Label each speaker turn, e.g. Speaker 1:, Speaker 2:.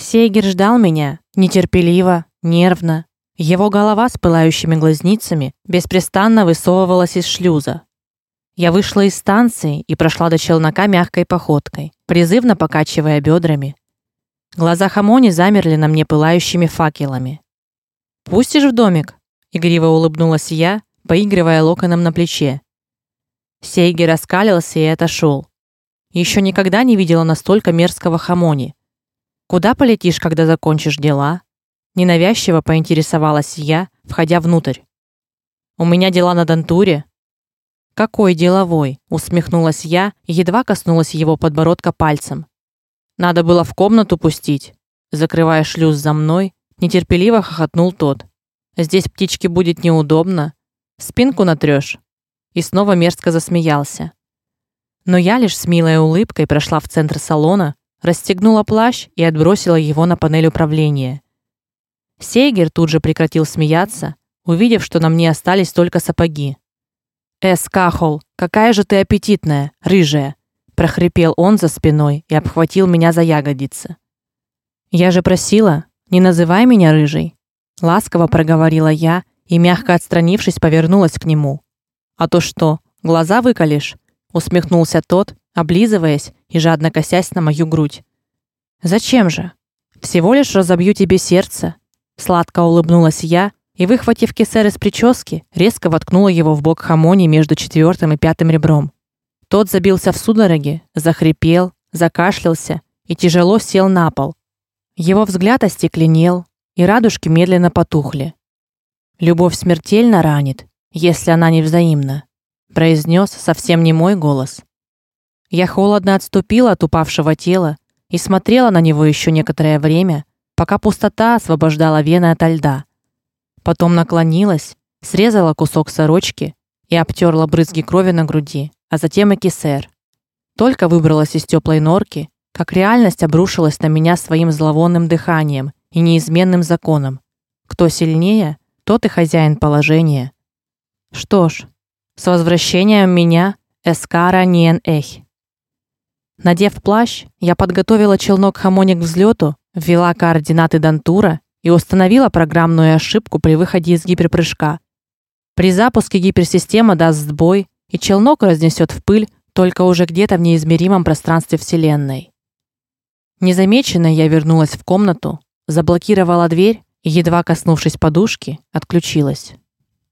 Speaker 1: Сейгер ждал меня, нетерпеливо, нервно. Его голова с пылающими глазницами беспрестанно высовывалась из шлюза. Я вышла из станции и прошла до челнока мягкой походкой, призывно покачивая бедрами. Глаза Хамони замерли на мне пылающими факелами. "Пустишь в домик?" игриво улыбнулась я, поигрывая локоном на плече. Сейги раскалился и отошел. Еще никогда не видела настолько мерзкого Хамони. Куда полетишь, когда закончишь дела? Ненавязчиво поинтересовалась я, входя внутрь. У меня дела на Дантуре. Какой деловой? усмехнулась я едва коснулась его подбородка пальцем. Надо было в комнату пустить. Закрывая шлюз за мной, нетерпеливо хохотнул тот. Здесь птичке будет неудобно. Спинку натрёшь. И снова мерзко засмеялся. Но я лишь с милой улыбкой прошла в центр салона, расстегнула плащ и отбросила его на панель управления. Сейгер тут же прекратил смеяться, увидев, что на мне остались только сапоги. "Эс какая же ты аппетитная, рыжая", прохрипел он за спиной и обхватил меня за ягодицы. "Я же просила, не называй меня рыжей", ласково проговорила я и мягко отстранившись, повернулась к нему. "А то что, глаза выколешь?" усмехнулся тот, облизываясь и жадно косясь на мою грудь. Зачем же? Всего лишь разобью тебе сердце, сладко улыбнулась я и выхватив кисер из прически, резко воткнула его в бок Хамони между четвертым и пятым ребром. Тот забился в судороге, захрипел, закашлялся и тяжело сел на пол. Его взгляд остекленел, и радужки медленно потухли. Любовь смертельно ранит, если она не взаимна, произнес совсем не мой голос. Я холодно отступила от упавшего тела и смотрела на него еще некоторое время, пока пустота освобождала вены ото льда. Потом наклонилась, срезала кусок сорочки и обтерла брызги крови на груди, а затем и кисер. Только выбралась из теплой норки, как реальность обрушилась на меня своим зловонным дыханием и неизменным законом. Кто сильнее, тот и хозяин положения. Что ж, с возвращением меня, Эскара Ниен Эх. Надев плащ, я подготовила челнок Хамоник к взлету, ввела координаты Дантура и установила программную ошибку при выходе из гиперпрыжка. При запуске гиперсистема даст сбой, и челнок разнесет в пыль только уже где-то в неизмеримом пространстве вселенной. Незамеченная я вернулась в комнату, заблокировала дверь и едва коснувшись подушки, отключилась.